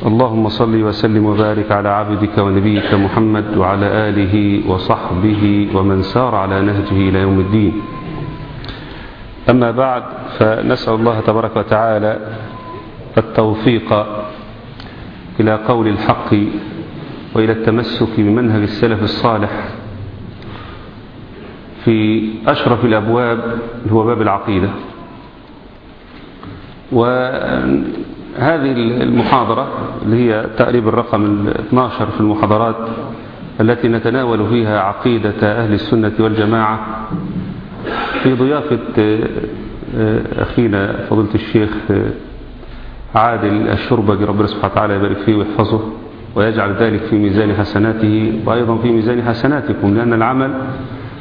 اللهم صل وسلم وبارك على عبدك ونبيك محمد وعلى آله وصحبه ومن سار على نهجه إلى يوم الدين. أما بعد فنسأل الله تبارك وتعالى التوفيق إلى قول الحق وإلى التمسك بمنهج السلف الصالح في أشرف الأبواب هو باب العقيدة. وهذه المحاضرة اللي هي تقريبا الرقم 12 في المحاضرات التي نتناول فيها عقيدة أهل السنة والجماعة. في ضيافة أخينا فضيلة الشيخ عادل الشربجي ربنا سبحانه وتعالى يبارك فيه ويحفظه ويجعل ذلك في ميزان حسناته وأيضا في ميزان حسناتكم لأن العمل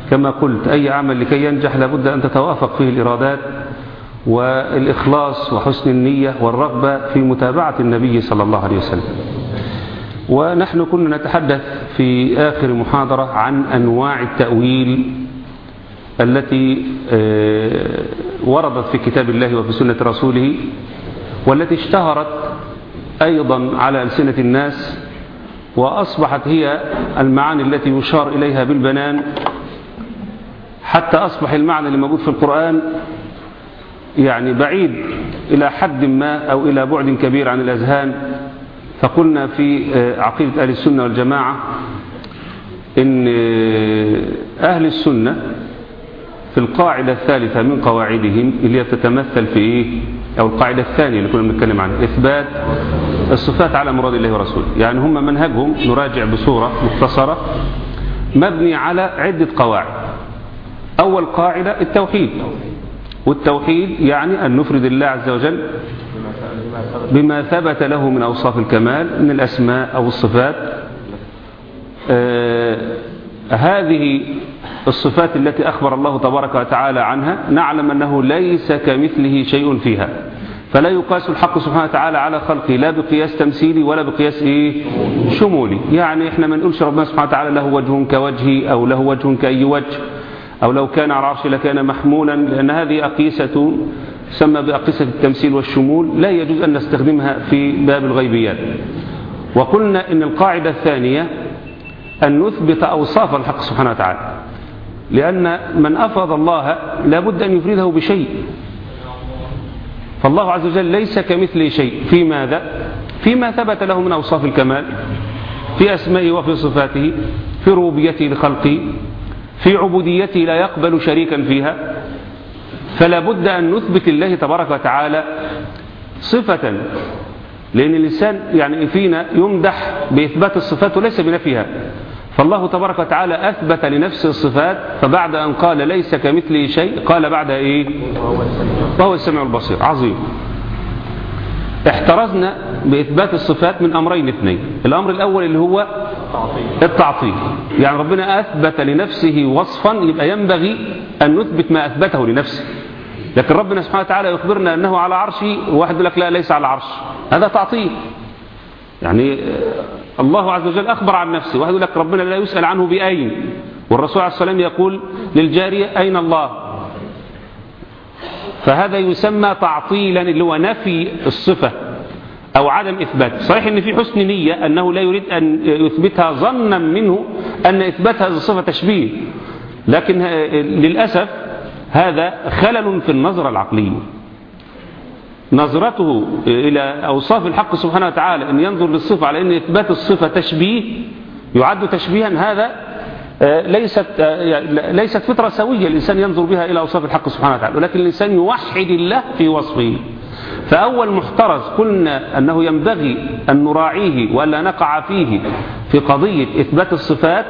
كما قلت أي عمل لكي ينجح لابد أن تتوافق فيه الإرادات. والإخلاص وحسن النية والرغبة في متابعة النبي صلى الله عليه وسلم. ونحن كنا نتحدث في آخر محاضرة عن أنواع التأويل التي وردت في كتاب الله وفي سنة رسوله والتي اشتهرت أيضا على ألسنة الناس وأصبحت هي المعاني التي يشار إليها بالبنان. حتى أصبح المعنى اللي موجود في القرآن يعني بعيد إلى حد ما أو إلى بعد كبير عن الأذهان فقلنا في عقيدة أهل السنة والجماعة إن أهل السنة في القاعدة الثالثة من قواعدهم اللي تتمثل في إيه؟ أو القاعدة الثانية اللي كنا بنتكلم عنها إثبات الصفات على مراد الله ورسوله. يعني هم منهجهم نراجع بصورة مختصرة مبني على عدة قواعد. أول قاعدة التوحيد. والتوحيد يعني أن نفرد الله عز وجل بما ثبت له من أوصاف الكمال من الأسماء أو الصفات. آه هذه الصفات التي أخبر الله تبارك وتعالى عنها نعلم أنه ليس كمثله شيء فيها. فلا يقاس الحق سبحانه وتعالى على خلقه لا بقياس تمثيلي ولا بقياس إيه؟ شمولي. يعني إحنا ما نقولش ربنا سبحانه وتعالى له وجه كوجهي أو له وجه كأي وجه. أو لو كان على العرش لكان محمولا لأن هذه أقيسة تسمى بأقيسة التمثيل والشمول لا يجوز أن نستخدمها في باب الغيبيات. وقلنا إن القاعدة الثانية أن نثبت أوصاف الحق سبحانه وتعالى لأن من أفض الله لابد أن يفرده بشيء. فالله عز وجل ليس كمثله شيء. في ماذا؟ فيما ثبت له من أوصاف الكمال في أسمائه وفي صفاته في ربوبيته لخلقه. في عبوديته لا يقبل شريكا فيها فلا بد أن نثبت لله تبارك وتعالى صفة لأن الإنسان يعني فينا يمدح بإثبات الصفات وليس بنفيها. فالله تبارك وتعالى أثبت لنفسه الصفات فبعد أن قال ليس كمثله شيء قال بعدها إيه؟ وهو السميع البصير. عظيم. احترزنا بإثبات الصفات من أمرين اثنين. الأمر الأول اللي هو التعطيل. يعني ربنا أثبت لنفسه وصفا يبقى ينبغي أن نثبت ما أثبته لنفسه. لكن ربنا سبحانه وتعالى يخبرنا أنه على عرشه وواحد يقول لك لا ليس على عرش. هذا تعطيل. يعني الله عز وجل أخبر عن نفسه. واحد يقول لك ربنا لا يسأل عنه بأين. والرسول عليه السلام يقول للجارية أين الله؟ فهذا يسمى تعطيلا اللي هو نفي الصفة أو عدم إثبات. صحيح أن في حسن نية أنه لا يريد أن يثبتها ظنا منه أن إثبات هذه الصفة تشبيه لكن للأسف هذا خلل في النظرة العقلية نظرته إلى أوصاف الحق سبحانه وتعالى أن ينظر للصفة على أن إثبات الصفة تشبيه يعد تشبيها هذا ليست ليست فطرة سوية الإنسان ينظر بها إلى أوصاف الحق سبحانه وتعالى ولكن الإنسان يوحد الله في وصفه. فأول محترز قلنا أنه ينبغي أن نراعيه وألا نقع فيه في قضية إثبات الصفات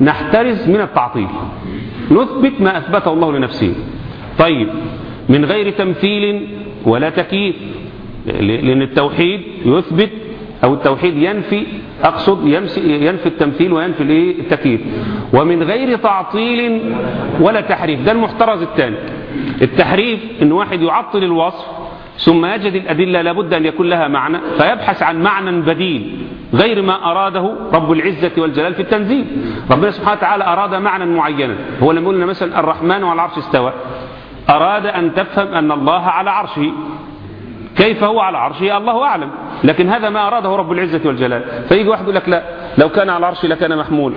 نحترز من التعطيل. نثبت ما أثبته الله لنفسه. طيب من غير تمثيل ولا تكييف لأن التوحيد يثبت أو التوحيد ينفي أقصد ينفي التمثيل وينفي الإيه؟ التكييف. ومن غير تعطيل ولا تحريف. ده المحترز الثاني. التحريف إن واحد يعطل الوصف ثم يجد الأدلة لابد أن يكون لها معنى فيبحث عن معنى بديل غير ما أراده رب العزة والجلال في التنزيل. ربنا سبحانه وتعالى أراد معنى معينا. هو لما يقول مثلا الرحمن على العرش استوى. أراد أن تفهم أن الله على عرشه. كيف هو على عرشه؟ الله أعلم. لكن هذا ما أراده رب العزة والجلال. فيجي واحد يقول لك لا لو كان على العرش لكان محمول.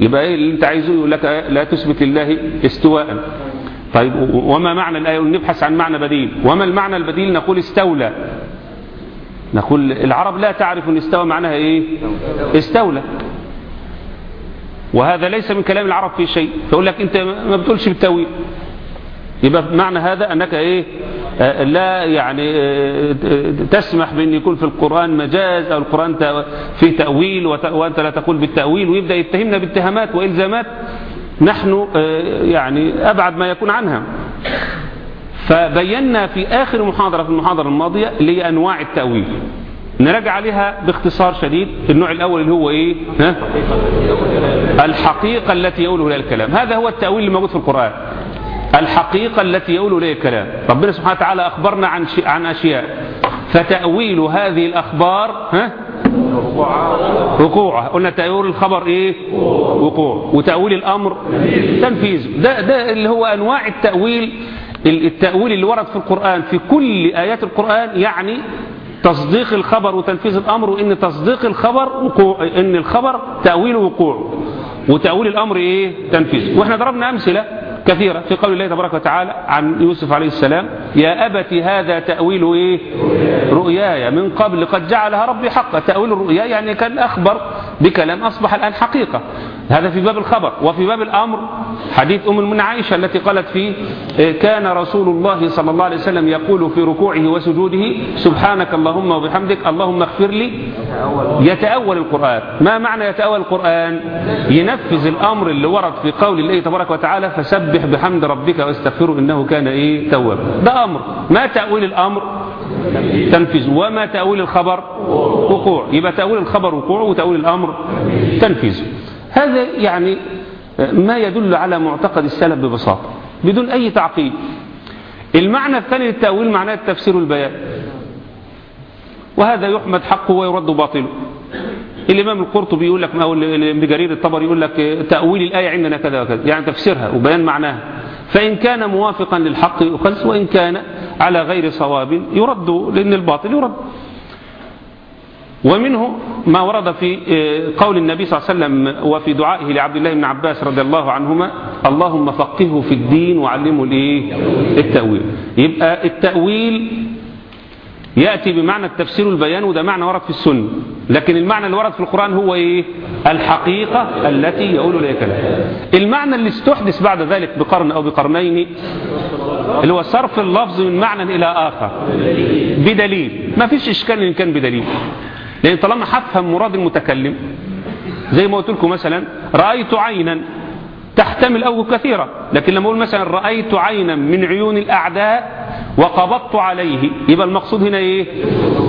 يبقى إيه اللي أنت عايزه؟ يقول لك لا تثبت لله استواء. طيب وما معنى الآية؟ نبحث عن معنى بديل. وما المعنى البديل؟ نقول استولى. نقول العرب لا تعرف إن استوى معناها إيه؟ استولى. وهذا ليس من كلام العرب في شيء. فيقول لك أنت ما بتقولش بالتأويل. يبقى معنى هذا أنك إيه؟ لا يعني تسمح بأن يكون في القرآن مجاز أو القرآن فيه تأويل وأنت لا تقول بالتأويل ويبدأ يتهمنا باتهامات وإلزامات. نحن يعني أبعد ما يكون عنها. فبينا في آخر محاضرة في المحاضرة الماضية لأنواع التأويل. نراجع عليها باختصار شديد النوع الأول اللي هو إيه؟ ها؟ الحقيقة التي يقوله لها الكلام. هذا هو التأويل اللي موجود في القرآن. الحقيقة التي يقول إليه الكلام ربنا سبحانه وتعالى أخبرنا عن عن أشياء. فتأويل هذه الأخبار ها؟ وقوعها. قلنا تأويل الخبر إيه؟ وقوع. وتأويل الأمر تنفيذ. ده, ده اللي هو أنواع التأويل التأويل اللي ورد في القرآن. في كل آيات القرآن يعني تصديق الخبر وتنفيذ الأمر وإن تصديق الخبر وقوع إن الخبر تأويل وقوع. وتأويل الأمر إيه؟ تنفيذ. وإحنا ضربنا أمثلة. كثيرة في قول الله تبارك وتعالى عن يوسف عليه السلام يا أبت هذا تأويل إيه؟ رؤياي. من قبل قد جعلها ربي حقا. تأويل الرؤيا يعني كان أخبر بكلام أصبح الآن حقيقة. هذا في باب الخبر وفي باب الأمر. حديث أم المؤمنين عائشة التي قالت فيه كان رسول الله صلى الله عليه وسلم يقول في ركوعه وسجوده سبحانك اللهم وبحمدك اللهم اغفر لي. يتأول القرآن. ما معنى يتأول القرآن؟ ينفذ الأمر اللي ورد في قول الله تبارك وتعالى فسبح بحمد ربك واستغفره إنه كان إيه تواب ده أمر. ما تأويل الأمر؟ تنفيذ. وما تأويل الخبر؟ وقوع. يبقى تأويل الخبر وقوع وتأويل الأمر تنفيذ. هذا يعني ما يدل على معتقد السلف ببساطة بدون أي تعقيد. المعنى الثاني للتأويل معناه التفسير والبيان وهذا يحمد حقه ويرد باطله. الإمام القرطبي يقول لك أو ابن جرير الطبري يقول لك تأويل الآية عندنا كذا وكذا يعني تفسيرها وبيان معناها. فإن كان موافقا للحق يؤخذ وإن كان على غير صواب يرد لأن الباطل يرد. ومنه ما ورد في قول النبي صلى الله عليه وسلم وفي دعائه لعبد الله بن عباس رضي الله عنهما اللهم فقهه في الدين وعلمه الإيه؟ التأويل. يبقى التأويل يأتي بمعنى التفسير والبيان وده معنى ورد في السنة. لكن المعنى اللي ورد في القرآن هو إيه؟ الحقيقة التي يقول لها كلام المعنى اللي استحدث بعد ذلك بقرن أو بقرنين اللي هو صرف اللفظ من معنى إلى آخر بدليل. ما فيش إشكال إن كان بدليل. لأن طالما هفهم مراد المتكلم زي ما قلت لكم مثلا رأيت عينا تحتمل أوجه كثيرة لكن لما أقول مثلا رأيت عينا من عيون الأعداء وقبضت عليه يبقى المقصود هنا إيه؟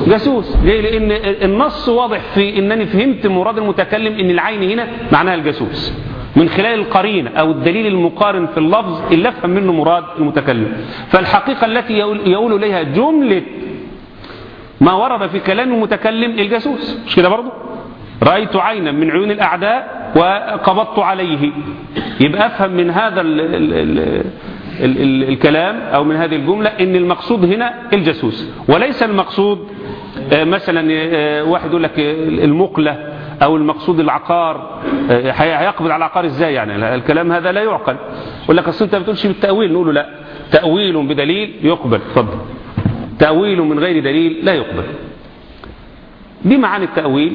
جاسوس ليه؟ لأن النص واضح في أنني فهمت مراد المتكلم أن العين هنا معناها الجاسوس. من خلال القرينة أو الدليل المقارن في اللفظ اللي أفهم منه مراد المتكلم. فالحقيقة التي يقول إليها جملة ما ورد في كلام المتكلم الجاسوس مش كده برضه؟ رأيت عينا من عيون الأعداء وقبضت عليه. يبقى أفهم من هذا ال ال ال ال ال الكلام أو من هذه الجملة إن المقصود هنا الجاسوس. وليس المقصود مثلا واحد يقول لك المقلة أو المقصود العقار هيقبض على العقار إزاي يعني؟ الكلام هذا لا يعقل. يقول لك أصل أنت ما بتقولش بالتأويل. نقول له لا تأويل بدليل يقبل. تفضل تأويل من غير دليل لا يقبل. دي معاني التأويل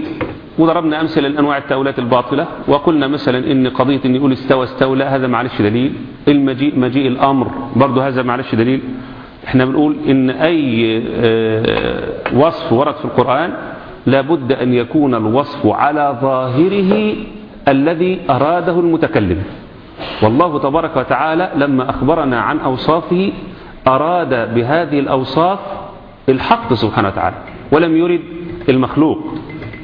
وضربنا أمثلة لأنواع التأويلات الباطلة وقلنا مثلا إن قضية إن يقول استوى استولى هذا معلش دليل. المجيء مجيء الأمر برضه هذا معلش دليل. إحنا بنقول إن أي وصف ورد في القرآن لابد أن يكون الوصف على ظاهره الذي أراده المتكلم. والله تبارك وتعالى لما أخبرنا عن أوصافه أراد بهذه الأوصاف الحق سبحانه وتعالى ولم يرد المخلوق.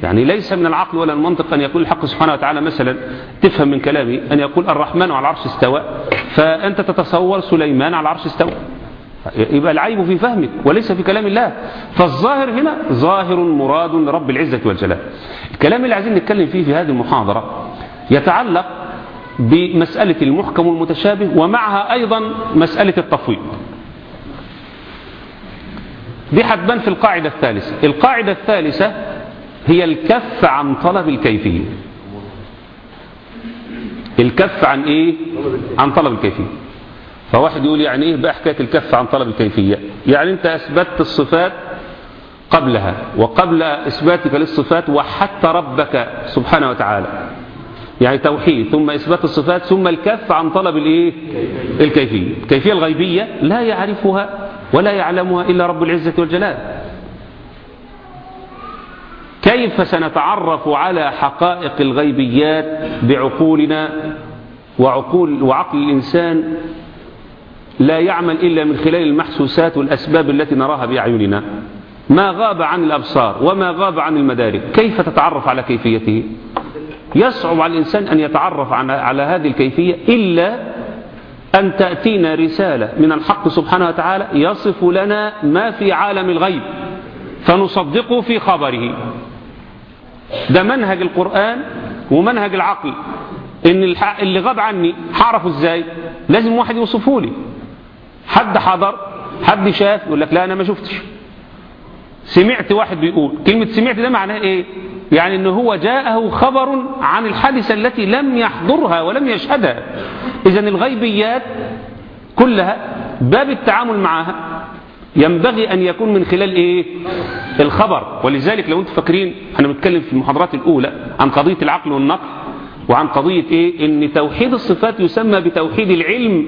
يعني ليس من العقل ولا المنطق أن يقول الحق سبحانه وتعالى مثلا تفهم من كلامي أن يقول الرحمن على العرش استوى فأنت تتصور سليمان على العرش استوى. يبقى العيب في فهمك وليس في كلام الله. فالظاهر هنا ظاهر مراد رب العزة والجلال. الكلام اللي عايزين نتكلم فيه في هذه المحاضرة يتعلق بمسألة المحكم والمتشابه ومعها أيضا مسألة التفويض. دي هتبان في القاعدة الثالثة. القاعدة الثالثة هي الكف عن طلب الكيفية. الكف عن إيه؟ عن طلب الكيفية. فواحد يقول يعني إيه بقى حكاية الكف عن طلب الكيفية؟ يعني أنت أثبتت الصفات قبلها وقبل إثباتك للصفات وحدت ربك سبحانه وتعالى. يعني توحيد ثم إثبات الصفات ثم الكف عن طلب الإيه؟ الكيفية. الكيفية الغيبية لا يعرفها ولا يعلمها إلا رب العزة والجلال. كيف سنتعرف على حقائق الغيبيات بعقولنا وعقول وعقل الإنسان لا يعمل إلا من خلال المحسوسات والأسباب التي نراها بأعيننا؟ ما غاب عن الأبصار وما غاب عن المدارك كيف تتعرف على كيفيته؟ يصعب على الإنسان أن يتعرف على هذه الكيفية إلا أن تأتينا رسالة من الحق سبحانه وتعالى يصف لنا ما في عالم الغيب فنصدقه في خبره. ده منهج القرآن ومنهج العقل. إن اللي غاب عني هعرفه إزاي؟ لازم واحد يوصفه لي. حد حضر حد شاف يقول لك لا أنا ما شفتش. سمعت واحد بيقول كلمة سمعت ده معناه إيه؟ يعني ان هو جاءه خبر عن الحادثة التي لم يحضرها ولم يشهدها. اذا الغيبيات كلها باب التعامل معها ينبغي أن يكون من خلال إيه؟ الخبر. ولذلك لو أنتم فاكرين إحنا بنتكلم في المحاضرات الأولى عن قضية العقل والنقل وعن قضية إيه؟ إن توحيد الصفات يسمى بتوحيد العلم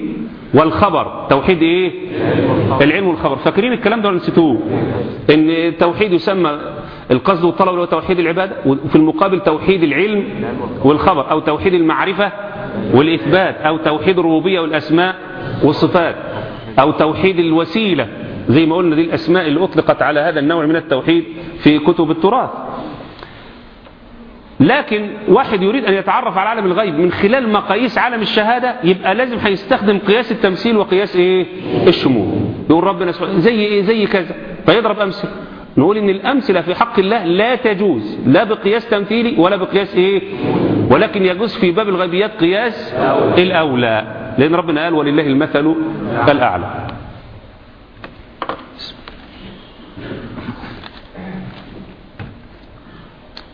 والخبر. توحيد إيه؟ العلم والخبر. فاكرين الكلام ده ولا نسيتوه؟ إن التوحيد يسمى القصد والطلب هو توحيد العبادة وفي المقابل توحيد العلم والخبر أو توحيد المعرفة والإثبات أو توحيد الربوبية والأسماء والصفات أو توحيد الوسيلة. زي ما قلنا دي الأسماء اللي أطلقت على هذا النوع من التوحيد في كتب التراث. لكن واحد يريد أن يتعرف على عالم الغيب من خلال مقاييس عالم الشهادة يبقى لازم هيستخدم قياس التمثيل وقياس إيه؟ الشمول. يقول ربنا سبحانه زي إيه؟ زي كذا فيضرب أمثلة. نقول إن الأمثلة في حق الله لا تجوز لا بقياس تمثيلي ولا بقياس إيه؟ ولكن يجوز في باب الغيبيات قياس الأولى لأن ربنا قال ولله المثل الأعلى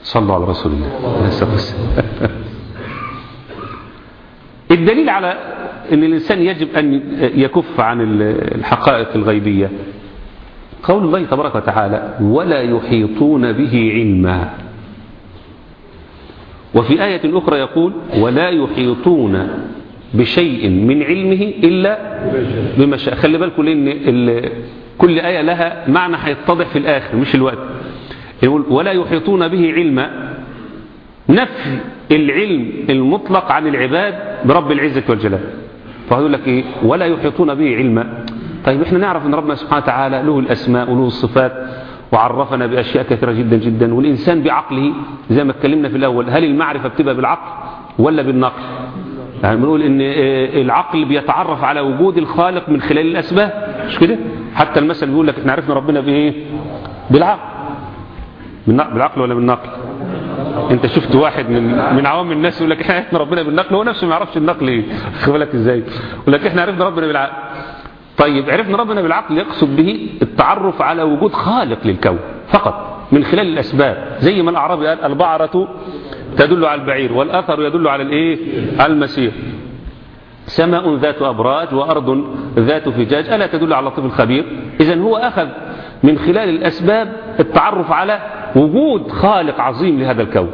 صلوا على رسول الله. الدليل على أن الإنسان يجب أن يكف عن الحقائق الغيبية قول الله تبارك وتعالى ولا يحيطون به علما وفي آية أخرى يقول ولا يحيطون بشيء من علمه إلا بما شاء خلي بالكم لأن كل آية لها معنى هيتضح في الآخر مش الوقت. يقول ولا يحيطون به علما نفي العلم المطلق عن العباد برب العزة والجلال. فهيقول لك إيه؟ ولا يحيطون به علما طيب إحنا نعرف أن ربنا سبحانه وتعالى له الأسماء وله الصفات وعرفنا بأشياء كثيرة جدا جدا والإنسان بعقله زي ما اتكلمنا في الأول هل المعرفة بتبقى بالعقل ولا بالنقل؟ يعني بنقول إن العقل بيتعرف على وجود الخالق من خلال الأسباب مش كده؟ حتى المثل بيقول لك إحنا عرفنا ربنا بإيه؟ بالعقل. بالعقل ولا بالنقل؟ أنت شفت واحد من من عوام الناس يقول لك إحنا عرفنا ربنا بالنقل هو نفسه ما يعرفش النقل إيه؟ خد بالك إزاي؟ يقول لك إحنا عرفنا ربنا بالعقل. طيب عرفنا ربنا بالعقل يقصد به التعرف على وجود خالق للكون فقط من خلال الأسباب زي ما الأعرابي قال البعرة تدل على البعير والأثر يدل على الإيه؟ على المسير سماء ذات أبراج وأرض ذات فجاج ألا تدل على اللطيف الخبير؟ اذا هو أخذ من خلال الأسباب التعرف على وجود خالق عظيم لهذا الكون.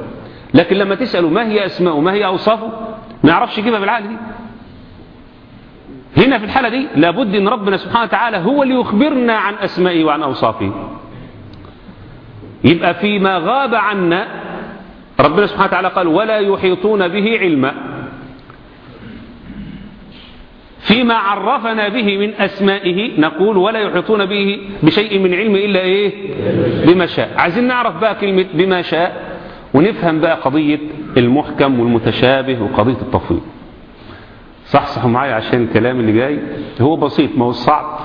لكن لما تسأله ما هي أسماءه ما هي أوصافه ما يعرفش يجيبها بالعقل دي. هنا في الحالة دي لابد أن ربنا سبحانه وتعالى هو اللي يخبرنا عن أسمائه وعن أوصافه. يبقى فيما غاب عنا ربنا سبحانه وتعالى قال ولا يحيطون به علما. فيما عرفنا به من أسمائه نقول ولا يحيطون به بشيء من علم إلا إيه؟ بما شاء. عايزين نعرف بقى كلمة بما شاء ونفهم بقى قضية المحكم والمتشابه وقضية التفويض. صحصحوا معايا عشان الكلام اللي جاي. هو بسيط ما هو صعب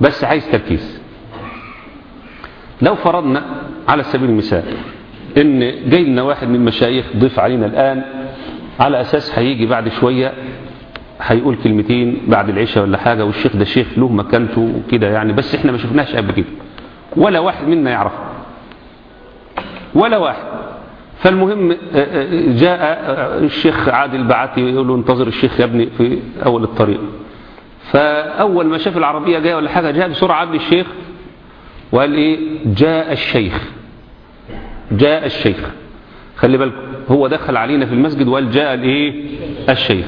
بس عايز تركيز. لو فرضنا على سبيل المثال إن جاي لنا واحد من المشايخ ضيف علينا الآن على أساس هيجي بعد شوية هيقول كلمتين بعد العشاء ولا حاجة والشيخ ده شيخ له مكانته وكده يعني بس إحنا ما شفناش قبل كده. ولا واحد منا يعرفه. ولا واحد. فالمهم جاء الشيخ عادل بعت يقول له انتظر الشيخ يا ابني في أول الطريق. فأول ما شاف العربية جاية ولا حاجة جاء بسرعة قبل الشيخ وقال إيه؟ جاء الشيخ. جاء الشيخ. خلي بالكم هو دخل علينا في المسجد وقال جاء الإيه؟ الشيخ.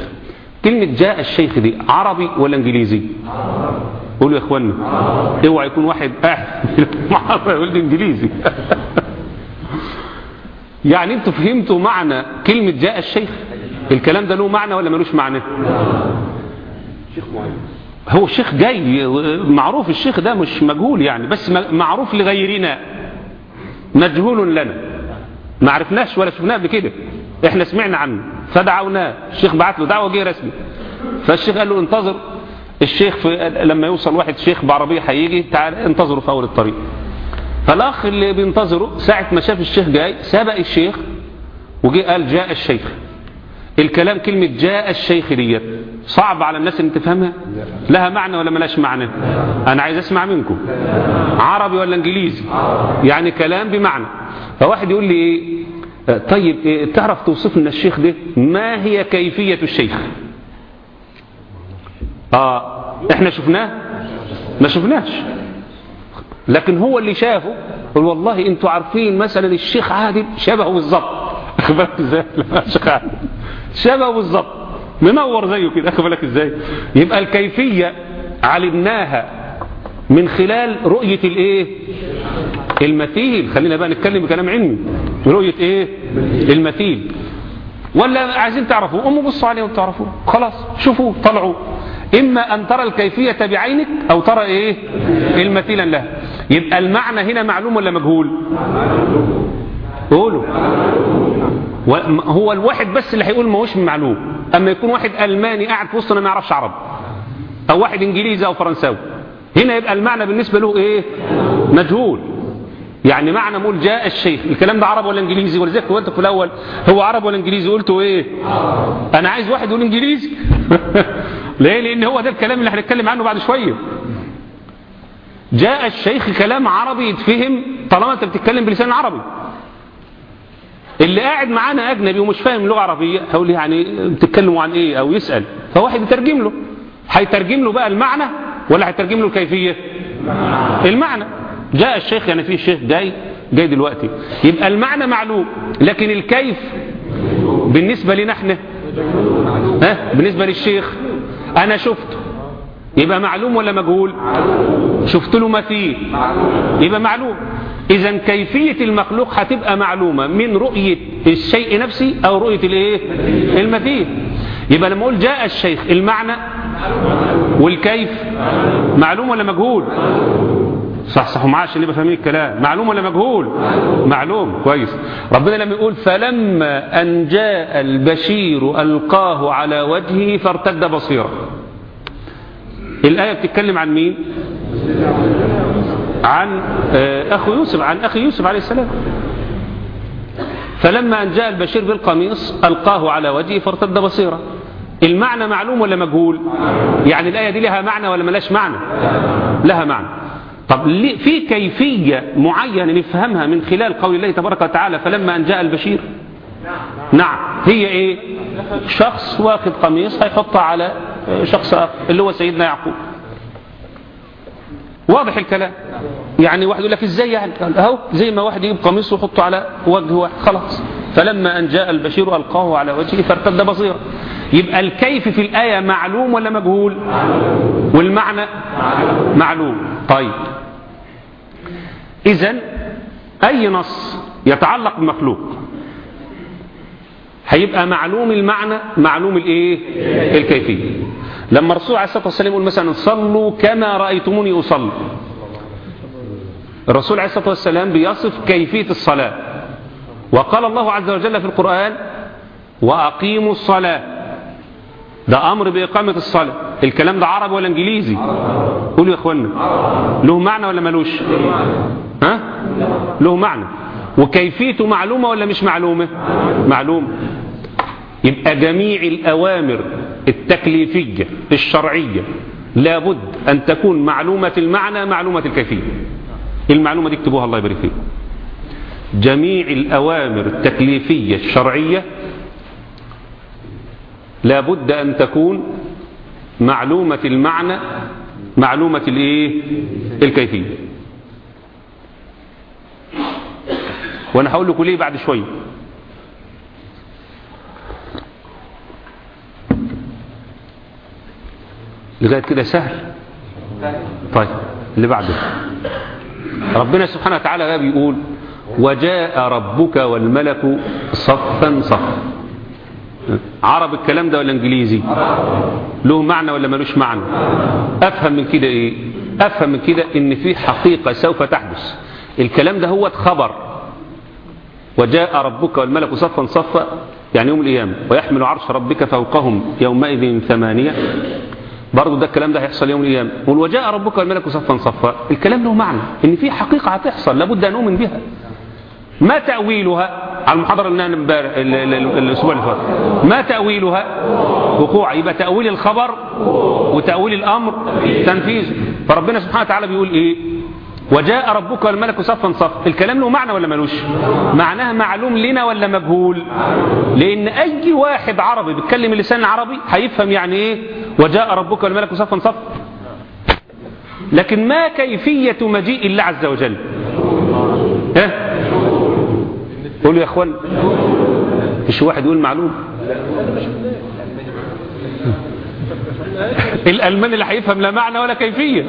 كلمة جاء الشيخ دي عربي ولا إنجليزي؟ قولوا يا اخوانا اوعى يكون واحد قاعد يقول لي إنجليزي. يعني أنتوا فهمتوا معنى كلمة جاء الشيخ؟ الكلام ده له معنى ولا ملوش معنى؟ هو الشيخ جاي معروف الشيخ ده مش مجهول يعني بس معروف لغيرنا. مجهول لنا. ما عرفناش ولا شفناه قبل كده. إحنا سمعنا عنه. فدعوناه الشيخ بعت له دعوة جه رسمي. فالشيخ قال له انتظر. الشيخ في لما يوصل واحد شيخ بعربية هيجي تعال انتظروا في أول الطريق. فالأخ اللي بينتظره ساعة ما شاف الشيخ جاي سبق الشيخ وجه قال جاء الشيخ. الكلام كلمة جاء الشيخ ديت صعب على الناس إن تفهمها. لها معنى ولا ملاش معنى؟ أنا عايز أسمع منكم. عربي ولا إنجليزي؟ يعني كلام بمعنى. فواحد يقول لي إيه؟ طيب إيه تعرف توصف لنا الشيخ ده؟ ما هي كيفية الشيخ؟ آه إحنا شفناه؟ ما شفناش. لكن هو اللي شافه قال والله أنتوا عارفين مثلا الشيخ عادل شبهه بالظبط أخبرك إزاي؟ الشيخ عادل شبهه بالظبط منور زيه كده. اخد بالك إزاي؟ يبقى الكيفية علمناها من خلال رؤية الإيه؟ المثيل. خلينا بقى نتكلم بكلام علمي. رؤية إيه؟ المثيل. ولا عايزين تعرفوا قوموا بصوا عليه وتعرفوه. خلاص شوفوا طلعوا إما أن ترى الكيفية بعينك أو ترى إيه؟ المثيلا لها. يبقى المعنى هنا معلوم ولا مجهول؟ قولوا. هو الواحد بس اللي هيقول ما هوش معلوم. أما يكون واحد ألماني قاعد في وسطنا ما يعرفش عربي. أو واحد إنجليزي أو فرنساوي. هنا يبقى المعنى بالنسبة له إيه؟ مجهول. يعني معنى مقول جاء الشيخ. الكلام ده عربي ولا إنجليزي؟ ولذلك قلت في الأول هو عربي ولا إنجليزي؟ قلتوا إيه؟ أنا عايز واحد يقول إنجليزي. ليه؟ لأن هو ده الكلام اللي هنتكلم عنه بعد شوية. جاء الشيخ كلام عربي يتفهم طالما أنت بتتكلم بلسان عربي. اللي قاعد معانا أجنبي ومش فاهم لغة عربية هيقول يعني بتتكلموا عن إيه؟ أو يسأل. فواحد يترجم له. هيترجم له بقى المعنى ولا هيترجم له الكيفية؟ المعنى. جاء الشيخ يعني في شيخ جاي جاي دلوقتي. يبقى المعنى معلوم لكن الكيف بالنسبة لنا إحنا ها؟ بالنسبة للشيخ؟ أنا شفته يبقى معلوم ولا مجهول؟ شفت له مثيل. يبقى معلوم. إذا كيفية المخلوق هتبقى معلومة من رؤية الشيء نفسه أو رؤية الإيه؟ المثيل. يبقى لما أقول جاء الشيخ المعنى والكيف معلوم ولا مجهول؟ صح صح معاش اللي بفهمين الكلام. معلوم ولا مجهول؟ معلوم. كويس. ربنا لما يقول فلما أن جاء البشير ألقاه على وجهه فارتد بصيره الآية بتتكلم عن مين؟ عن أخو يوسف عن أخي يوسف عليه السلام. فلما أن جاء البشير بالقميص ألقاه على وجهه فارتد بصيرا. المعنى معلوم ولا مجهول؟ يعني الآية دي لها معنى ولا ملاش معنى؟ لها معنى. طب في كيفية معينة نفهمها من خلال قول الله تبارك وتعالى فلما أن جاء البشير؟ نعم. هي إيه؟ شخص واخد قميص هيحطها على شخص آخر اللي هو سيدنا يعقوب. واضح الكلام؟ يعني واحد يقول لك إزاي يعني؟ أهو زي ما واحد يجيب قميص ويحطه على وجه واحد. خلاص. فلما أن جاء البشير ألقاه على وجهه فارتد بصيرا يبقى الكيف في الآية معلوم ولا مجهول؟ والمعنى معلوم. طيب. اذا أي نص يتعلق بمخلوق؟ هيبقى معلوم المعنى معلوم الإيه؟ الكيفية. لما الرسول عليه الصلاة والسلام يقول مثلا صلوا كما رأيتموني أصلي. الرسول عليه الصلاة والسلام بيصف كيفية الصلاة. وقال الله عز وجل في القرآن وأقيموا الصلاة. ده أمر بإقامة الصلاة. الكلام ده عربي ولا إنجليزي؟ قولوا يا إخوانا له معنى ولا ملوش؟ ها؟ له معنى. وكيفيته معلومة ولا مش معلومة؟ معلومة. يبقى جميع الأوامر التكليفية الشرعية لابد أن تكون معلومة المعنى معلومة الكيفية. المعلومة دي اكتبوها الله يبارك فيكم جميع الأوامر التكليفية الشرعية لابد أن تكون معلومة المعنى معلومة الإيه؟ الكيفية. وأنا هقول لكم ليه بعد شوية. لغاية كده سهل. طيب اللي بعده. ربنا سبحانه وتعالى بيقول وجاء ربك والملك صفا صفا. عرب الكلام ده ولا انجليزي؟ له معنى ولا ملوش معنى؟ أفهم من كده إيه؟ أفهم من كده إن في حقيقة سوف تحدث. الكلام ده هو خبر. وجاء ربك والملك صفا صفا يعني يوم القيامة ويحمل عرش ربك فوقهم يومئذ ثمانية. برضه ده الكلام ده هيحصل يوم القيامة. قل وجاء ربك والملك صفا صفا. الكلام له معنى. إن في حقيقة هتحصل لابد أن نؤمن بها. ما تأويلها؟ على المحاضرة اللي الأسبوع اللي فات. ما تأويلها؟ وقوع. يبقى تأويل الخبر وتأويل الأمر تنفيذ. فربنا سبحانه وتعالى بيقول إيه؟ وجاء ربك والملك صفا صفا. الكلام له معنى ولا ملوش؟ معناها معلوم لنا ولا مجهول؟ لأن أي واحد عربي بيتكلم اللسان العربي هيفهم يعني إيه؟ وجاء ربك والملك صفا صفا. لكن ما كيفية مجيء الله عز وجل؟ ها؟ قولوا يا إخوان مش واحد يقول معلوم؟ الألماني اللي هيفهم لا معنى ولا كيفية.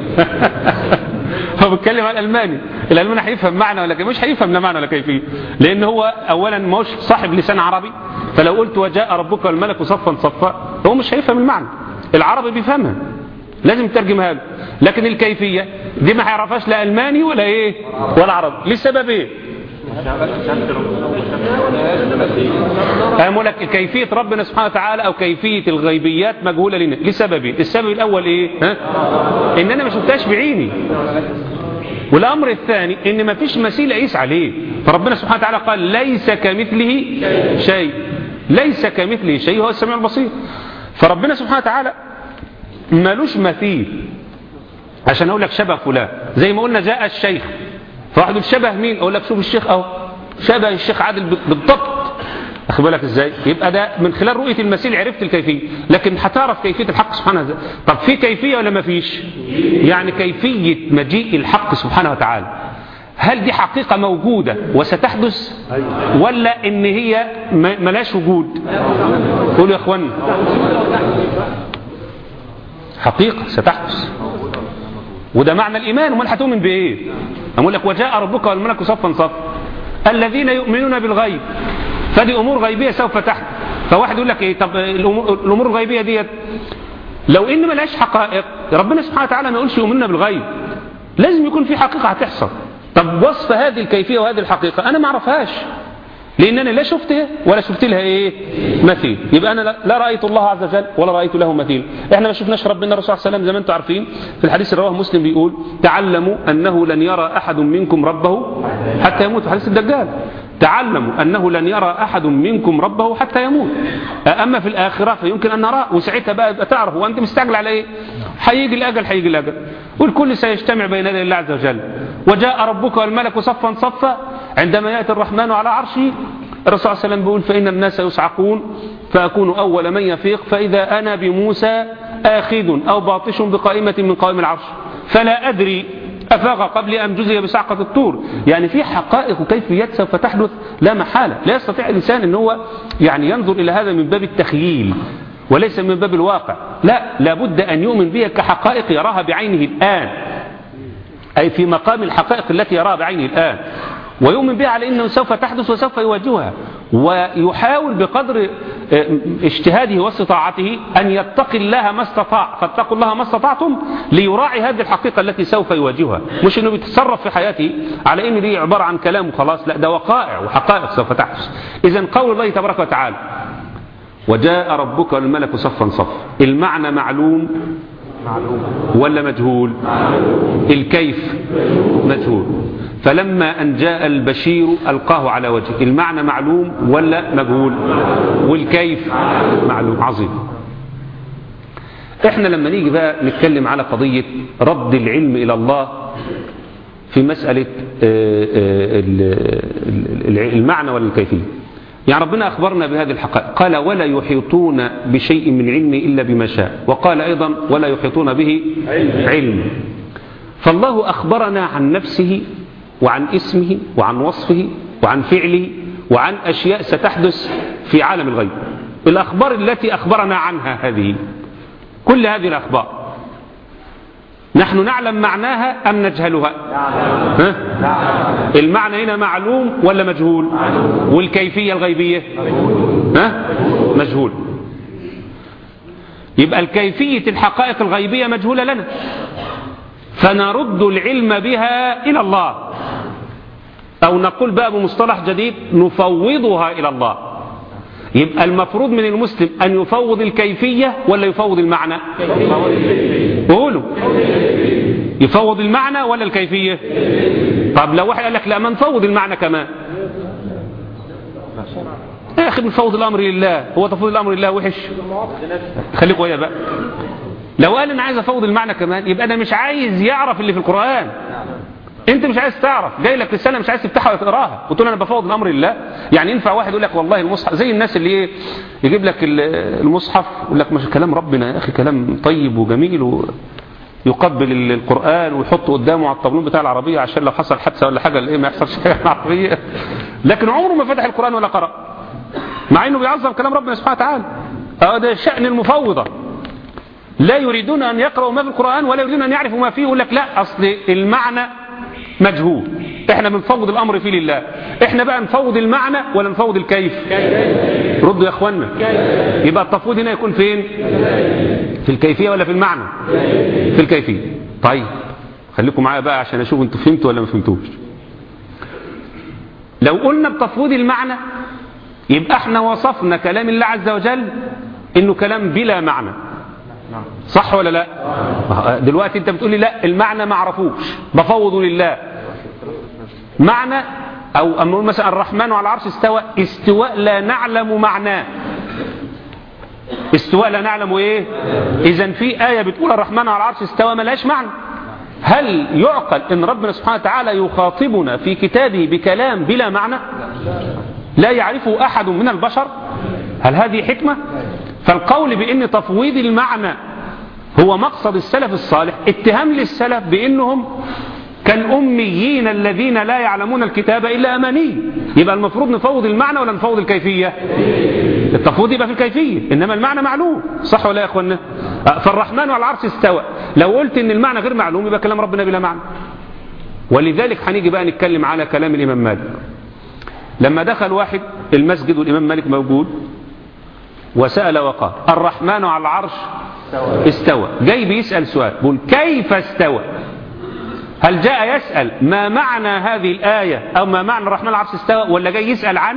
هو بيتكلم عن الألماني. الألماني هيفهم معنى ولا كيفية؟ مش هيفهم لا معنى ولا كيفية. لأن هو اولا مش صاحب لسان عربي. فلو قلت وجاء ربك والملك صفا صفا هو مش هيفهم المعنى. العربي بيفهمها. لازم ترجمها له. لكن الكيفية دي ما هيعرفهاش لا ألماني ولا إيه؟ ولا عربي. لسبب إيه؟ أقول لك كيفية ربنا سبحانه وتعالى أو كيفية الغيبيات مجهولة لنا؟ لسببين السبب الأول إيه؟ ها؟ إن أنا ما شفتهاش بعيني. والأمر الثاني إن ما فيش مثيل أقيس عليه. فربنا سبحانه وتعالى قال ليس كمثله شيء. ليس كمثله شيء هو السميع البصير. فربنا سبحانه وتعالى ملوش مثيل. عشان أقول لك شبه فلان. زي ما قلنا جاء الشيخ. فواحد شبه مين؟ أقول لك شوف الشيخ أهو. شبه الشيخ عادل بالضبط. اخد بالك إزاي؟ يبقى ده من خلال رؤية المسيل عرفت الكيفية. لكن هتعرف كيفية الحق سبحانه وتعالى طب في كيفية ولا ما فيش؟ يعني كيفية مجيء الحق سبحانه وتعالى. هل دي حقيقة موجودة وستحدث؟ ولا إن هي ملاش وجود؟ قولوا يا اخوان حقيقة ستحدث. وده معنى الإيمان ومن هتؤمن بإيه أقول لك وجاء ربك والملك صفا صفا. الذين يؤمنون بالغيب فدي أمور غيبية سوف تحدث. فواحد يقول لك إيه طب الأمور, الغيبية ديت لو إن ملاش حقائق ربنا سبحانه وتعالى ما يقولش يؤمننا بالغيب. لازم يكون في حقيقة هتحصل. طب وصف هذه الكيفية وهذه الحقيقة. أنا ما أعرفهاش. لأن أنا لا شفتها ولا شفت لها إيه؟ مثيل. يبقى أنا لا رأيت الله عز وجل ولا رأيت له مثيل. إحنا ما شفناش ربنا الرسول صلى الله عليه وسلم زي ما أنتم عارفين في الحديث اللي رواه مسلم بيقول تعلموا أنه لن يرى أحد منكم ربه حتى يموت. في حديث الدجال. تعلموا أنه لن يرى أحد منكم ربه حتى يموت. أما في الآخرة فيمكن أن نراه وساعتها بقى تعرف وأنت مستعجل على إيه؟ هيجي الأجل هيجي الأجل والكل سيجتمع بين يدي الله عز وجل. وجاء ربك والملك صفا صفا عندما يأتي الرحمن على عرشه الرسول صلى الله عليه وسلم بيقول فإن الناس يصعقون فأكون أول من يفيق فإذا أنا بموسى آخذ أو باطش بقائمة من قائم العرش. فلا أدري أفاق قبل أن جزي بسعقة الطور. يعني في حقائق وكيفيات سوف تحدث لا محالة. لا يستطيع الإنسان أن هو يعني ينظر إلى هذا من باب التخييل وليس من باب الواقع. لا لابد أن يؤمن بها كحقائق يراها بعينه الآن. أي في مقام الحقائق التي يراها بعينه الآن. ويؤمن بها على أنه سوف تحدث وسوف يواجهها. ويحاول بقدر آه، اجتهاده واستطاعته أن يتقي الله ما استطاع فاتقوا الله ما استطعتم ليراعي هذه الحقيقة التي سوف يواجهها. مش أنه بيتصرف في حياته على أن دي عبارة عن كلام وخلاص لا ده وقائع وحقائق سوف تحدث. إذا قول الله تبارك وتعالى وجاء ربك والملك صفا صفا المعنى معلوم ولا مجهول؟ الكيف مجهول. فلما أن جاء البشير ألقاه على وجهه المعنى معلوم ولا مجهول؟ والكيف معلوم عظيم. إحنا لما نيجي بقى نتكلم على قضية رد العلم إلى الله في مسألة آه، آه، المعنى ولا الكيفية يعني ربنا أخبرنا بهذه الحقائق. قال ولا يحيطون بشيء من علمه إلا بما شاء. وقال أيضا ولا يحيطون به علم. فالله أخبرنا عن نفسه وعن اسمه وعن وصفه وعن فعله وعن أشياء ستحدث في عالم الغيب. الأخبار التي أخبرنا عنها هذه كل هذه الأخبار نحن نعلم معناها أم نجهلها؟ ها؟ المعنى هنا معلوم ولا مجهول؟ والكيفية الغيبية؟ ها؟ مجهول. يبقى الكيفية الحقائق الغيبية مجهولة لنا. فنرد العلم بها إلى الله. أو نقول بقى بمصطلح جديد نفوضها إلى الله. يبقى المفروض من المسلم أن يفوض الكيفية ولا يفوض المعنى؟ قولوا. يفوض المعنى ولا الكيفية؟ طب لو واحد قال لك لا ما نفوض المعنى كمان. يا أخي بنفوض الأمر لله. هو تفوض الأمر لله وحش. خليك ويا بقى. لو قال أنا عايز أفوض المعنى كمان يبقى أنا مش عايز يعرف اللي في القرآن. أنت مش عايز تعرف. جاي لك رسالة مش عايز تفتحها ولا تقراها وتقول أنا بفوض الأمر لله. يعني ينفع واحد يقول لك والله المصحف زي الناس اللي إيه يجيب لك المصحف يقول لك مش كلام ربنا يا أخي كلام طيب وجميل ويقبل القرآن ويحطه قدامه على الطابلون بتاع العربية عشان لو حصل حادثة ولا حاجة إيه ما يحصلش حاجة العربية. لكن عمره ما فتح القرآن ولا قرأ. مع إنه بيعظم كلام ربنا سبحانه وتعالى. آه ده شأن المفوضة. لا يريدون أن يقرأوا ما في القرآن ولا يريدون أن يعرفوا ما فيه يقول لك لا أصل المعنى مجهول. إحنا بنفوض الأمر فيه لله. إحنا بقى نفوض المعنى ولا نفوض الكيف؟ ردوا يا اخوانا يبقى التفويض هنا يكون فين؟ في الكيفية ولا في المعنى؟ في الكيفية. طيب خليكم معايا بقى عشان أشوف أنتوا فهمتوا ولا ما فهمتوش. لو قلنا بتفويض المعنى يبقى إحنا وصفنا كلام الله عز وجل إنه كلام بلا معنى. صح ولا لا؟ دلوقتي انت بتقول لي لا المعنى ما اعرفوش بفوض لله. معنى أو أما مثلا الرحمن على العرش استوى استواء لا نعلم معناه. استواء لا نعلم إيه؟ اذا في آية بتقول الرحمن على العرش استوى ما لهاش معنى. هل يعقل إن ربنا سبحانه وتعالى يخاطبنا في كتابه بكلام بلا معنى؟ لا يعرفه أحد من البشر؟ هل هذه حكمة؟ فالقول بأن تفويض المعنى هو مقصد السلف الصالح اتهام للسلف بأنهم كالأميين الذين لا يعلمون الكتاب إلا أماني. يبقى المفروض نفوض المعنى ولا نفوض الكيفية؟ التفويض يبقى في الكيفية إنما المعنى معلوم. صح ولا يا أخوانا فالرحمن على العرش استوى. لو قلت إن المعنى غير معلوم يبقى كلام ربنا بلا معنى. ولذلك هنيجي بقى نتكلم على كلام الإمام مالك. لما دخل واحد المسجد والإمام مالك موجود وسأل وقال الرحمن على العرش استوى. جاي بيسأل سؤال. بيقول كيف استوى؟ هل جاء يسأل ما معنى هذه الآية أو ما معنى الرحمن العرش استوى ولا جاي يسأل عن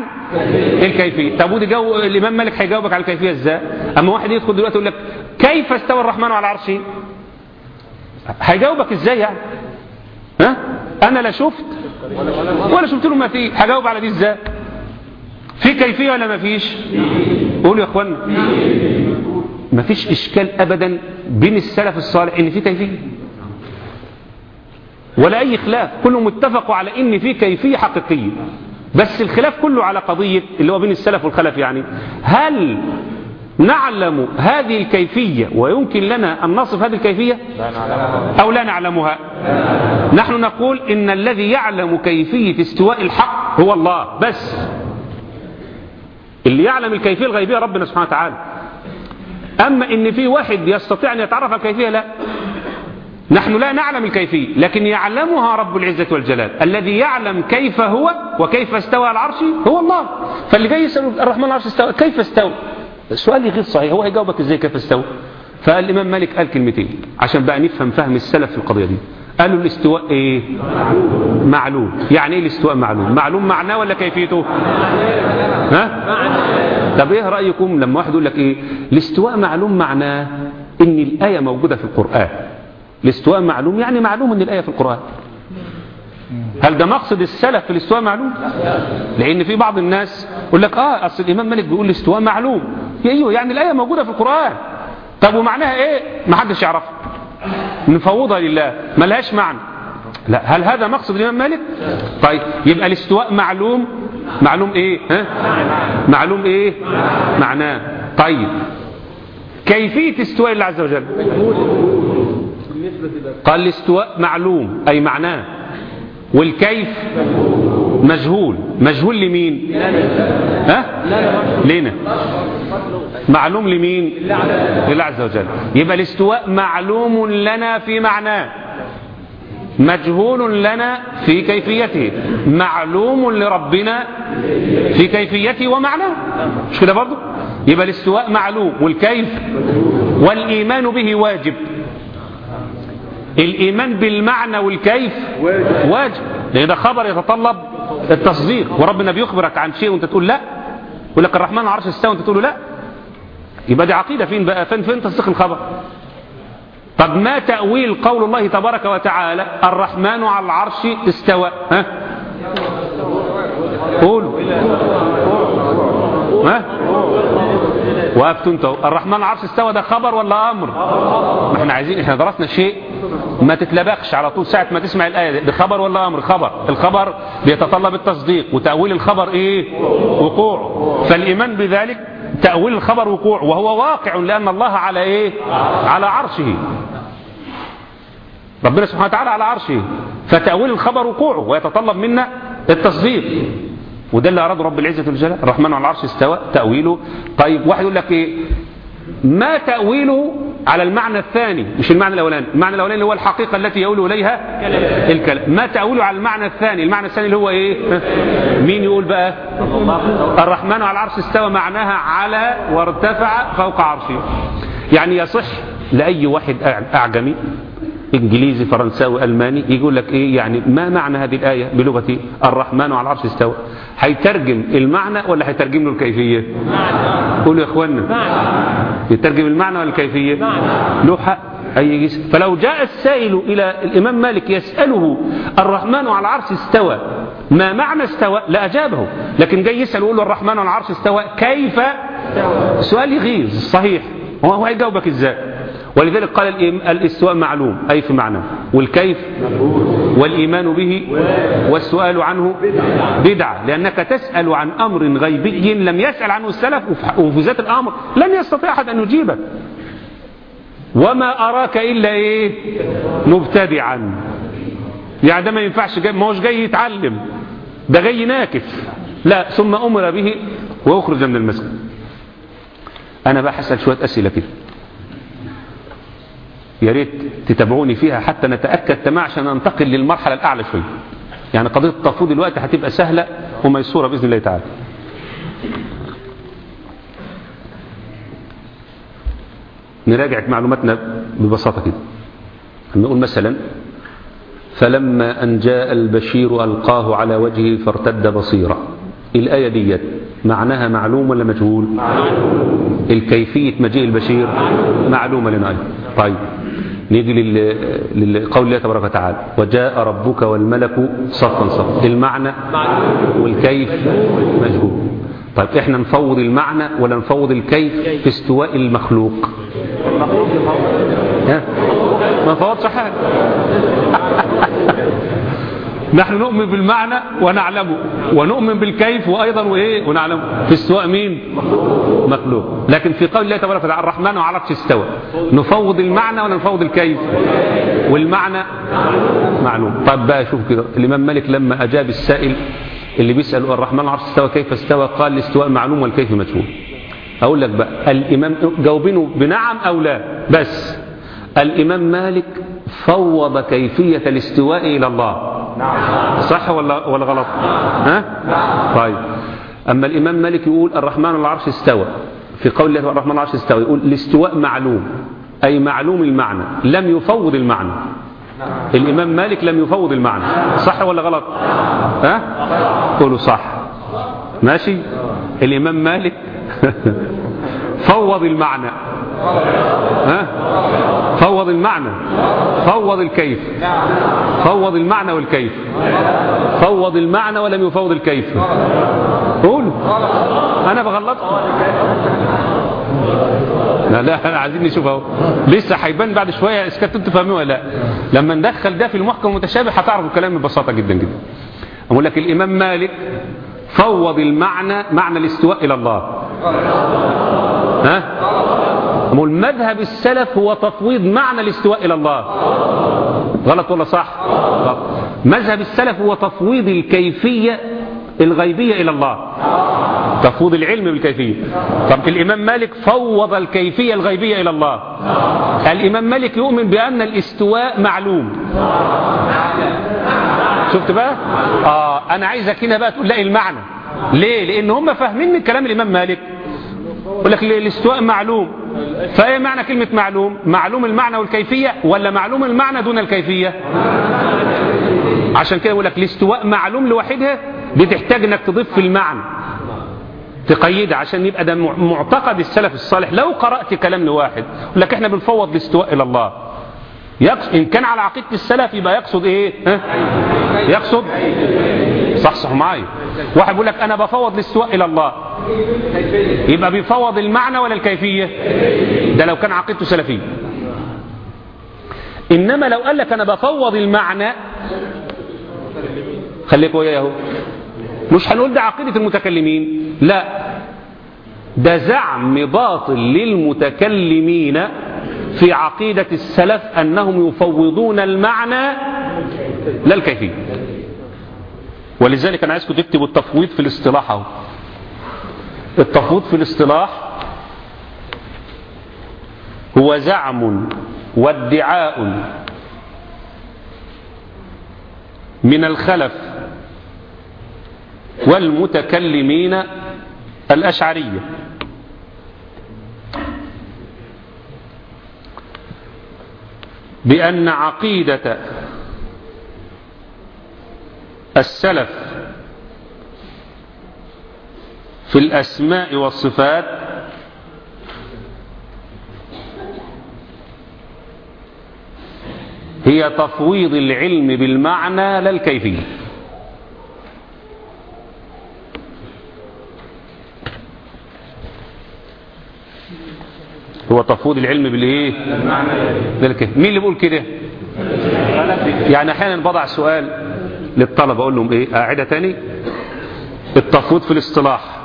الكيفية؟ طب ودي جو الإمام مالك هيجاوبك على الكيفية إزاي؟ أما واحد يدخل دلوقتي يقول لك كيف استوى الرحمن على العرش؟ هيجاوبك إزاي يعني؟ ها؟ أنا لا شفت ولا شفت له ما فيه. هجاوب على دي إزاي؟ في كيفية ولا ما فيش؟ قولوا يا اخوانا ما فيش إشكال ابدا بين السلف الصالح إن في كيفية. ولا أي خلاف كلهم اتفقوا على إن في كيفية حقيقية. بس الخلاف كله على قضية اللي هو بين السلف والخلف يعني. هل نعلم هذه الكيفية ويمكن لنا أن نصف هذه الكيفية؟ أو لا نعلمها. نحن نقول إن الذي يعلم كيفية استواء الحق هو الله. بس اللي يعلم الكيفية الغيبية ربنا سبحانه وتعالى. أما إن في واحد يستطيع أن يتعرف على الكيفية لا. نحن لا نعلم الكيفية لكن يعلمها رب العزة والجلال. الذي يعلم كيف هو وكيف استوى العرش هو الله. فاللي جاي يسأل الرحمن العرش استوى كيف استوى؟ السؤال غير صحيح هو هيجاوبك إزاي كيف استوى؟ فالإمام مالك قال كلمتين عشان بقى نفهم فهم السلف في القضية دي. قالوا الاستواء إيه؟ معلوم. يعني إيه الاستواء معلوم؟ معلوم معناه ولا كيفيته؟ ها؟ طب إيه رأيكم لما واحد يقول لك إيه؟ الاستواء معلوم معناه إن الآية موجودة في القرآن. الاستواء معلوم يعني معلوم إن الآية في القرآن. هل ده مقصد السلف في الاستواء معلوم؟ لأن في بعض الناس يقول لك آه أصل الإمام مالك بيقول الاستواء معلوم. أيوه يعني الآية موجودة في القرآن. طب ومعناها إيه؟ ما حدش يعرفها. نفوضها لله. ما لهاش معنى. لا هل هذا مقصد الإمام مالك؟ طيب يبقى الاستواء معلوم. معلوم إيه؟ ها؟ معلوم إيه؟ معناه. طيب كيفية استواء الله عز وجل؟ قال الاستواء معلوم أي معناه. والكيف؟ مجهول. مجهول لمين؟ ها؟ لنا معلوم لمين؟ لله عز وجل. يبقى الاستواء معلوم لنا في معناه. مجهول لنا في كيفيته. معلوم لربنا في كيفيته ومعناه. مش كده برضه يبقى الاستواء معلوم. والكيف؟ والإيمان به واجب. الإيمان بالمعنى والكيف؟ واجب. لأن ده خبر يتطلب التصديق. وربنا بيخبرك عن شيء وانت تقول لا؟ يقول لك الرحمن العرش استوى وانت تقول له لا؟ يبقى دي عقيدة. فين بقى؟ فين فين تصديق الخبر؟ طب ما تأويل قول الله تبارك وتعالى الرحمن على العرش استوى. ها؟ قولوا ها؟ وقفتوا أنتوا الرحمن العرش استوى ده خبر ولا أمر؟ ما إحنا عايزين إحنا درسنا شيء ما تتلبخش على طول ساعة ما تسمع الآية ده خبر ولا أمر؟ خبر. الخبر بيتطلب التصديق. وتأويل الخبر إيه؟ وقوع. فالإيمان بذلك تأويل الخبر وقوع. وهو واقع لأن الله على إيه؟ على عرشه. ربنا سبحانه وتعالى على عرشه. فتأويل الخبر وقوعه ويتطلب منا التصديق. وده اللي أراد رب العزة والجلال الرحمن على العرش استوى تأويله. طيب واحد يقول لك إيه؟ ما تأويله على المعنى الثاني؟ مش المعنى الأولاني المعنى الأولاني هو الحقيقة التي يقول إليها الكلام. ما تأويله على المعنى الثاني؟ المعنى الثاني اللي هو إيه؟ مين يقول بقى؟ الرحمن على العرش استوى معناها على وارتفع فوق عرشه. يعني يصح لأي واحد أعجمي؟ إنجليزي فرنساوي ألماني يقول لك إيه يعني ما معنى هذه الآية بلغتي الرحمن على العرش استوى؟ هيترجم المعنى ولا هيترجم له الكيفية؟ قولوا يا اخوانا يترجم المعنى ولا الكيفية؟ له حق أي جسم فلو جاء السائل إلى الإمام مالك يسأله الرحمن على العرش استوى ما معنى استوى؟ لاجابه لكن جاي يسأل يقول له الرحمن على العرش استوى كيف؟ سؤال يغيظ صحيح. هو هيجاوبك إزاي؟ ولذلك قال الاستواء معلوم أي في معنى. والكيف؟ والإيمان به والسؤال عنه بدعة. لأنك تسأل عن أمر غيبي لم يسأل عنه السلف وفي ذات الأمر لم يستطيع أحد أن يجيبك. وما أراك إلا إيه؟ مبتدعا. يعني ده ما ينفعش جاي ما هوش جاي يتعلم. ده جاي ناكف لا ثم أمر به وأخرج من المسجد. أنا بقى هسأل شوية أسئلة كده. يا ريت تتابعوني فيها حتى نتأكد تمام عشان ننتقل للمرحلة الأعلى شوية. يعني قضية التفويض دلوقتي هتبقى سهلة وميسورة بإذن الله تعالى. نراجع معلوماتنا ببساطة كده. نقول مثلا فلما أن جاء البشير ألقاه على وجهه فارتد بصيرا. الآية ديت معناها معلوم ولا مجهول؟ معلوم. الكيفية مجيء البشير معلومة لنا أيضا طيب نيجي لقول الله تبارك وتعالى وجاء ربك والملك صفا صفا. المعنى والكيف مجهول. طيب إحنا نفوض المعنى ولا نفوض الكيف في استواء المخلوق؟ ها؟ ما نفوضش حاجة. نحن نؤمن بالمعنى ونعلمه ونؤمن بالكيف وأيضا وإيه؟ ونعلمه. في استواء مين؟ مخلوق. لكن في قول الله تبارك وتعالى الرحمن على العرش استوى. نفوض المعنى ولا نفوض الكيف؟ والمعنى معلوم. طب بقى شوف كده الإمام مالك لما أجاب السائل اللي بيسأل الرحمن العرش استوى كيف استوى؟ قال الاستواء معلوم والكيف مجهول. أقول لك بقى الإمام جاوبينه بنعم أو لا؟ بس. الإمام مالك فوض كيفية الاستواء إلى الله. صح ولا ولا غلط؟ ها؟ طيب. أما الإمام مالك يقول الرحمن العرش استوى. في قول الله الرحمن العرش استوى. يقول الاستواء معلوم. أي معلوم المعنى. لم يفوض المعنى. الإمام مالك لم يفوض المعنى. صح ولا غلط؟ ها؟ قولوا صح. ماشي؟ الإمام مالك فوض المعنى. ها؟ فوض المعنى. فوض الكيف. فوض المعنى والكيف. فوض المعنى ولم يفوض الكيف. قول. أنا بغلطكم لا لا عايزين نشوف أهو. لسه هيبان بعد شوية إذا كنتوا تفهموه ولا لا. لما ندخل ده في المحكم المتشابه هتعرفوا الكلام ببساطة جدا جدا. أقول لك الإمام مالك فوض المعنى معنى الاستواء إلى الله. ها؟ أقول مذهب السلف هو تفويض معنى الاستواء إلى الله. غلط ولا صح. مذهب السلف هو تفويض الكيفية الغيبية إلى الله. تفوض العلم بالكيفية. طب الإمام مالك فوض الكيفية الغيبية إلى الله. الإمام مالك يؤمن بأن الاستواء معلوم. شفت بقى؟ آه أنا عايزك هنا بقى تقول لا المعنى. ليه؟ لأن هم فاهمين من كلام الإمام مالك. يقول لك الاستواء معلوم. فإيه معنى كلمة معلوم؟ معلوم المعنى والكيفية ولا معلوم المعنى دون الكيفية؟ عشان كده يقول لك الاستواء معلوم لوحدها بتحتاج إنك تضيف في المعنى. تقيدها عشان يبقى ده معتقد السلف الصالح. لو قرأت كلام لواحد يقول لك إحنا بنفوض الاستواء إلى الله. يقصد إن كان على عقيدة السلف يبقى يقصد إيه؟ ها؟ يقصد؟ صح صح معايا. واحد بيقول لك أنا بفوض الاستواء إلى الله. يبقى بيفوض المعنى ولا الكيفية؟ ده لو كان عقيدته سلفية. إنما لو قال لك أنا بفوض المعنى خليك وياه مش هنقول ده عقيدة المتكلمين لا. ده زعم باطل للمتكلمين في عقيدة السلف أنهم يفوضون المعنى لا الكيفية. ولذلك أنا عايزكم تكتبوا التفويض في الاصطلاح أهو. التفويض في الاصطلاح هو زعم وادعاء من الخلف والمتكلمين الأشعرية. بأن عقيدة السلف في الأسماء والصفات. هي تفويض العلم بالمعنى لا الكيفية هو تفويض العلم بالإيه؟ بالكيف مين اللي بيقول كده؟ يعني أحيانا بضع سؤال للطلبة أقول لهم إيه؟ قاعدة تاني؟ التفويض في الاصطلاح.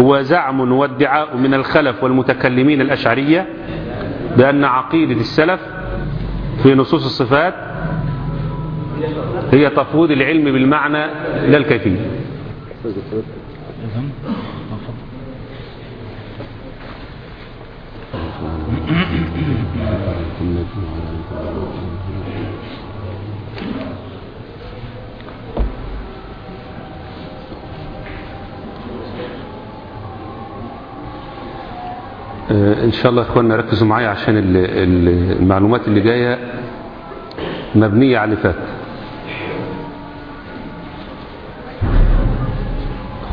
هو زعم وادعاء من الخلف والمتكلمين الاشعريه بان عقيده السلف في نصوص الصفات هي تفويض العلم بالمعنى لا الكيفيه إن شاء الله إخواننا ركزوا معايا عشان المعلومات اللي جاية مبنية على فات.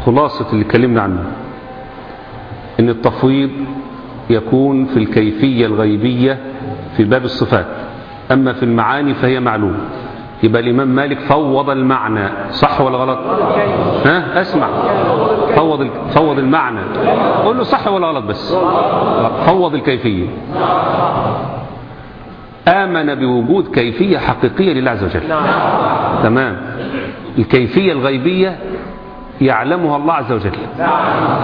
خلاصة اللي اتكلمنا عنه. إن التفويض يكون في الكيفية الغيبية في باب الصفات. أما في المعاني فهي معلومة. يبقى الإمام مالك فوض المعنى صح ولا غلط؟ ها؟ اسمع. فوض فوض المعنى. قول له صح ولا غلط بس. فوض الكيفية. آمن بوجود كيفية حقيقية لله عز وجل. تمام. الكيفية الغيبية يعلمها الله عز وجل.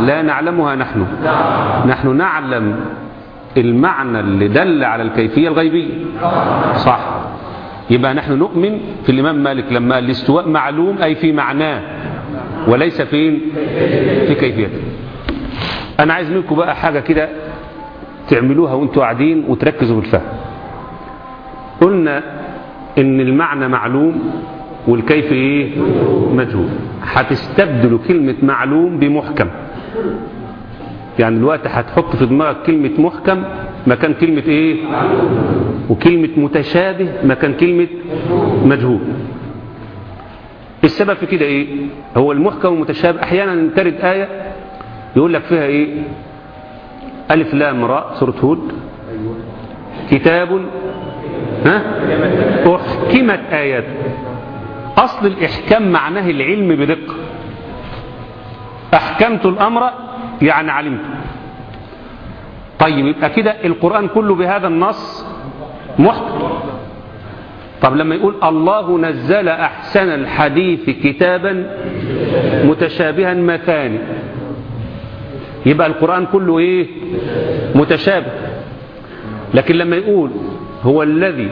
لا نعلمها نحن. نحن نعلم المعنى اللي دل على الكيفية الغيبية. صح. يبقى نحن نؤمن في الإمام مالك لما الاستواء معلوم أي في معناه وليس فين في كيفيته. أنا عايز منكم بقى حاجة كده تعملوها وأنتوا قاعدين وتركزوا في الفهم قلنا إن المعنى معلوم والكيف إيه؟ مجهول. هتستبدلوا كلمة معلوم بمحكم. يعني الوقت هتحط في دماغك كلمة محكم مكان كلمة إيه؟ وكلمة متشابه مكان كلمة مجهول. السبب في كده إيه؟ هو المحكم والمتشابه أحيانا ترد آية يقول لك فيها إيه؟ ألف لام راء سورة هود. كتاب ها؟ أحكمت آيات. أصل الإحكام معناه العلم بدقة. أحكمت الأمر يعني علمت. طيب يبقى كده القرآن كله بهذا النص محكم. طب لما يقول الله نزل أحسن الحديث كتابا متشابها مثاني يبقى القرآن كله إيه؟ متشابه. لكن لما يقول هو الذي